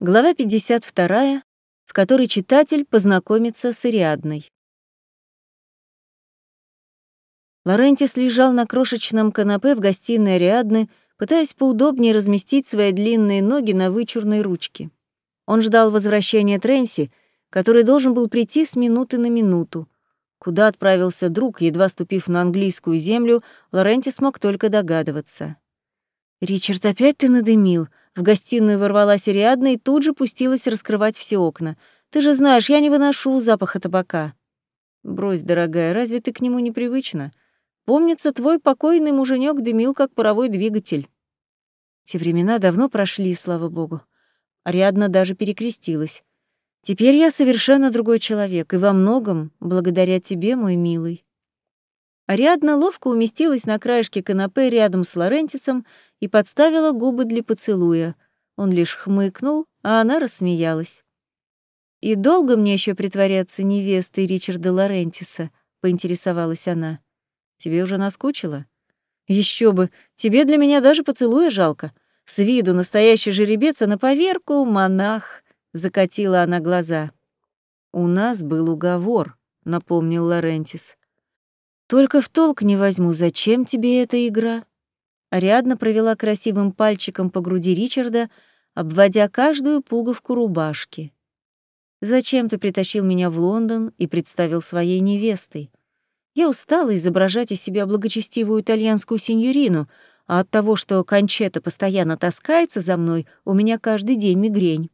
Глава 52, в которой читатель познакомится с Ариадной. Лорентис лежал на крошечном канапе в гостиной Ариадны, пытаясь поудобнее разместить свои длинные ноги на вычурной ручке. Он ждал возвращения Тренси, который должен был прийти с минуты на минуту. Куда отправился друг, едва ступив на английскую землю, Лоренти смог только догадываться. «Ричард, опять ты надымил?» В гостиную ворвалась Ариадна и тут же пустилась раскрывать все окна. «Ты же знаешь, я не выношу запаха табака». «Брось, дорогая, разве ты к нему непривычна? Помнится, твой покойный муженек дымил, как паровой двигатель». Те времена давно прошли, слава богу. Ариадна даже перекрестилась. Теперь я совершенно другой человек, и во многом благодаря тебе, мой милый. Ариадна ловко уместилась на краешке канапе рядом с Лорентисом и подставила губы для поцелуя. Он лишь хмыкнул, а она рассмеялась. «И долго мне еще притворяться невестой Ричарда Лорентиса?» — поинтересовалась она. «Тебе уже наскучило?» Еще бы, тебе для меня даже поцелуя жалко. С виду настоящий жеребец, а на поверку — монах», — закатила она глаза. «У нас был уговор», — напомнил Лорентис. «Только в толк не возьму, зачем тебе эта игра?» Ариадна провела красивым пальчиком по груди Ричарда, обводя каждую пуговку рубашки. «Зачем ты притащил меня в Лондон и представил своей невестой? Я устала изображать из себя благочестивую итальянскую сеньорину, а от того, что Кончета постоянно таскается за мной, у меня каждый день мигрень.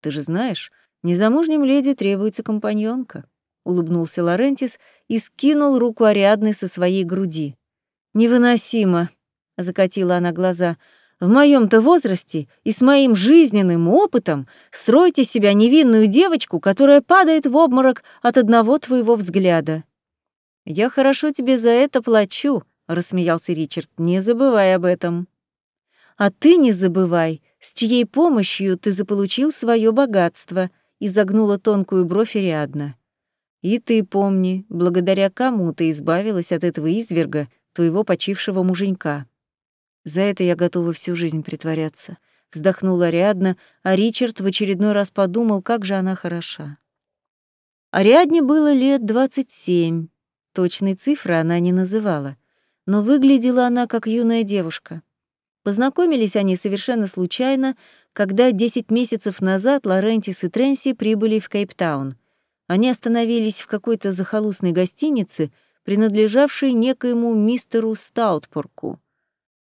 Ты же знаешь, незамужним леди требуется компаньонка», — улыбнулся Лорентис и скинул руку Ариадны со своей груди. «Невыносимо», — закатила она глаза, — «в моем-то возрасте и с моим жизненным опытом стройте себя невинную девочку, которая падает в обморок от одного твоего взгляда». «Я хорошо тебе за это плачу», — рассмеялся Ричард, — «не забывай об этом». «А ты не забывай, с чьей помощью ты заполучил свое богатство», — изогнула тонкую бровь Ариадна. «И ты помни, благодаря кому ты избавилась от этого изверга, твоего почившего муженька». За это я готова всю жизнь притворяться. Вздохнула Ариадна, а Ричард в очередной раз подумал, как же она хороша. Ариадне было лет двадцать семь. Точной цифры она не называла. Но выглядела она как юная девушка. Познакомились они совершенно случайно, когда десять месяцев назад Лорентис и Тренси прибыли в Кейптаун. Они остановились в какой-то захолустной гостинице, принадлежавшей некоему мистеру Стаутпорку.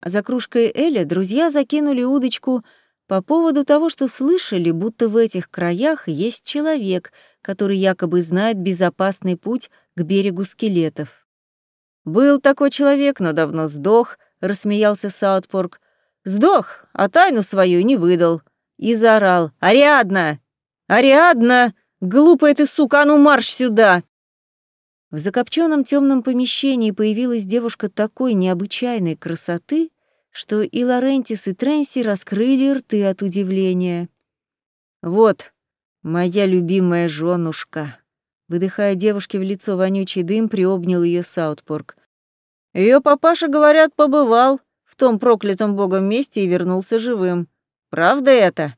За кружкой Эля друзья закинули удочку по поводу того, что слышали, будто в этих краях есть человек, который якобы знает безопасный путь к берегу скелетов. «Был такой человек, но давно сдох», — рассмеялся Саутпорк. «Сдох, а тайну свою не выдал». И заорал. «Ариадна! Ариадна! Глупая ты, сука, а ну марш сюда!» В закопченном темном помещении появилась девушка такой необычайной красоты, что и Лорентис, и Тренси раскрыли рты от удивления. «Вот, моя любимая женушка», выдыхая девушке в лицо вонючий дым, приобнял ее Саутпорк. Ее папаша, говорят, побывал в том проклятом богом месте и вернулся живым. Правда это?»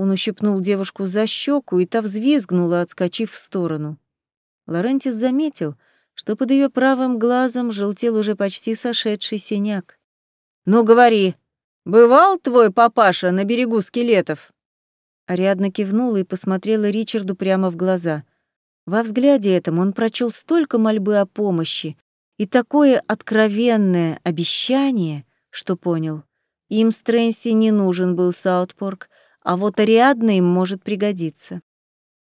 Он ущипнул девушку за щеку, и та взвизгнула, отскочив в сторону. Лорентис заметил, что под ее правым глазом желтел уже почти сошедший синяк. «Ну, говори, бывал твой папаша на берегу скелетов?» Ариадна кивнула и посмотрела Ричарду прямо в глаза. Во взгляде этом он прочел столько мольбы о помощи и такое откровенное обещание, что понял. Им с Трэнси не нужен был Саутпорк, а вот Ариадна им может пригодиться.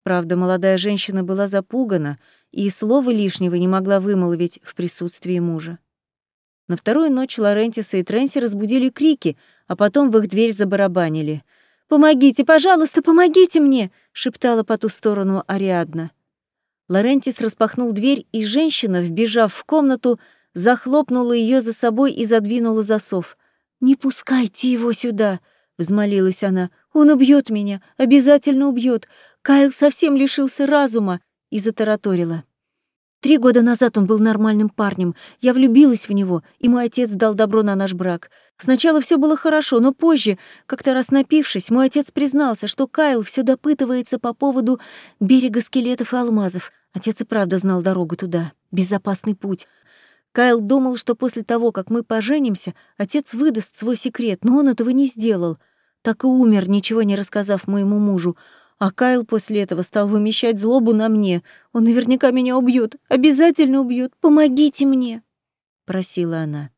Правда, молодая женщина была запугана и слова лишнего не могла вымолвить в присутствии мужа. На вторую ночь Лорентиса и Трэнси разбудили крики, а потом в их дверь забарабанили. «Помогите, пожалуйста, помогите мне!» — шептала по ту сторону Ариадна. Лорентис распахнул дверь, и женщина, вбежав в комнату, захлопнула ее за собой и задвинула засов. «Не пускайте его сюда!» — взмолилась она. «Он убьет меня, обязательно убьет. Кайл совсем лишился разума и затараторила. Три года назад он был нормальным парнем. Я влюбилась в него, и мой отец дал добро на наш брак. Сначала все было хорошо, но позже, как-то раз напившись, мой отец признался, что Кайл все допытывается по поводу берега скелетов и алмазов. Отец и правда знал дорогу туда, безопасный путь. Кайл думал, что после того, как мы поженимся, отец выдаст свой секрет, но он этого не сделал. Так и умер, ничего не рассказав моему мужу. А Кайл после этого стал вымещать злобу на мне. Он наверняка меня убьет, обязательно убьет. Помогите мне, просила она.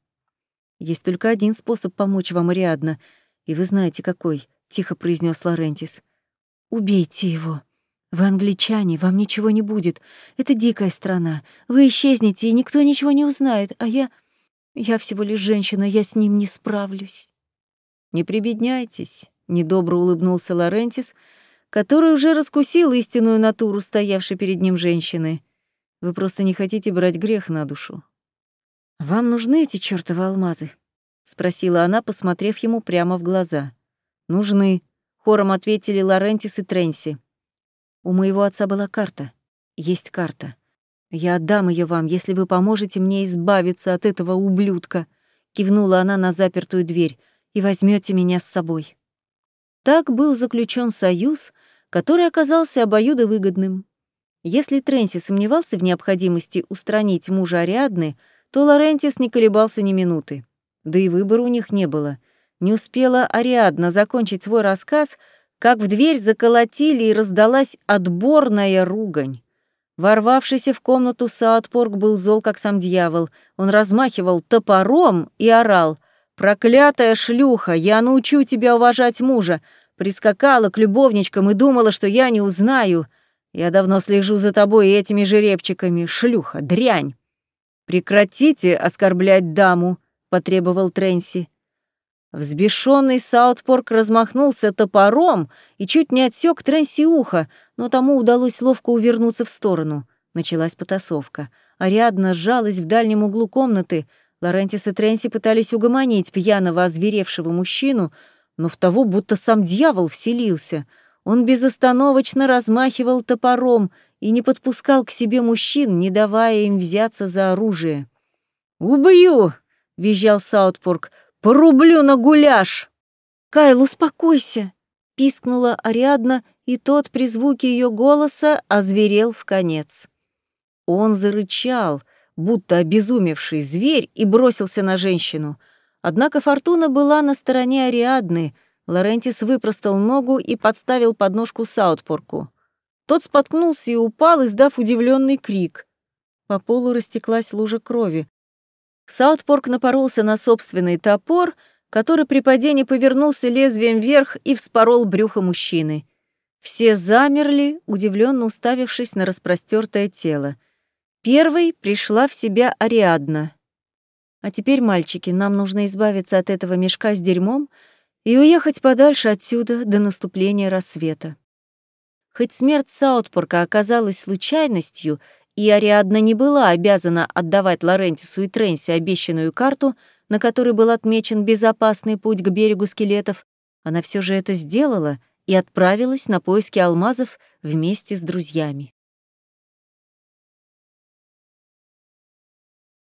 Есть только один способ помочь вам, Ариадна, и вы знаете какой, тихо произнес Лорентис. Убейте его. Вы англичане, вам ничего не будет. Это дикая страна. Вы исчезнете, и никто ничего не узнает, а я... Я всего лишь женщина, я с ним не справлюсь. Не прибедняйтесь, недобро улыбнулся Лорентис, который уже раскусил истинную натуру стоявшей перед ним женщины. Вы просто не хотите брать грех на душу. Вам нужны эти чёртовы алмазы? спросила она, посмотрев ему прямо в глаза. Нужны, хором ответили Лорентис и Тренси. У моего отца была карта. Есть карта. Я отдам ее вам, если вы поможете мне избавиться от этого ублюдка, кивнула она на запертую дверь, и возьмете меня с собой. Так был заключен союз, который оказался обоюдовыгодным. Если Тренси сомневался в необходимости устранить мужа Ариадны, то Лорентис не колебался ни минуты. Да и выбора у них не было. Не успела Ариадна закончить свой рассказ, как в дверь заколотили и раздалась отборная ругань. Ворвавшийся в комнату Саутпорк был зол, как сам дьявол. Он размахивал топором и орал «Проклятая шлюха! Я научу тебя уважать мужа! Прискакала к любовничкам и думала, что я не узнаю. Я давно слежу за тобой и этими жеребчиками. Шлюха, дрянь!» «Прекратите оскорблять даму!» — потребовал Тренси. Взбешенный Саутпорк размахнулся топором и чуть не отсек Тренси ухо, но тому удалось ловко увернуться в сторону. Началась потасовка. Ариадна сжалась в дальнем углу комнаты. Лорентис и Тренси пытались угомонить пьяного, озверевшего мужчину, но в того будто сам дьявол вселился. Он безостановочно размахивал топором и не подпускал к себе мужчин, не давая им взяться за оружие. «Убью!» — визжал Саутпорк — Порублю на гуляш!» «Кайл, успокойся!» — пискнула Ариадна, и тот при звуке ее голоса озверел в конец. Он зарычал, будто обезумевший зверь, и бросился на женщину. Однако фортуна была на стороне Ариадны. Лорентис выпростал ногу и подставил подножку Саутпорку. Тот споткнулся и упал, издав удивленный крик. По полу растеклась лужа крови. Саутпорк напоролся на собственный топор, который при падении повернулся лезвием вверх и вспорол брюхо мужчины. Все замерли, удивленно уставившись на распростертое тело. Первой пришла в себя Ариадна. «А теперь, мальчики, нам нужно избавиться от этого мешка с дерьмом и уехать подальше отсюда до наступления рассвета». Хоть смерть Саутпорка оказалась случайностью — и Ариадна не была обязана отдавать Лорентису и Тренси обещанную карту, на которой был отмечен безопасный путь к берегу скелетов, она все же это сделала и отправилась на поиски алмазов вместе с друзьями.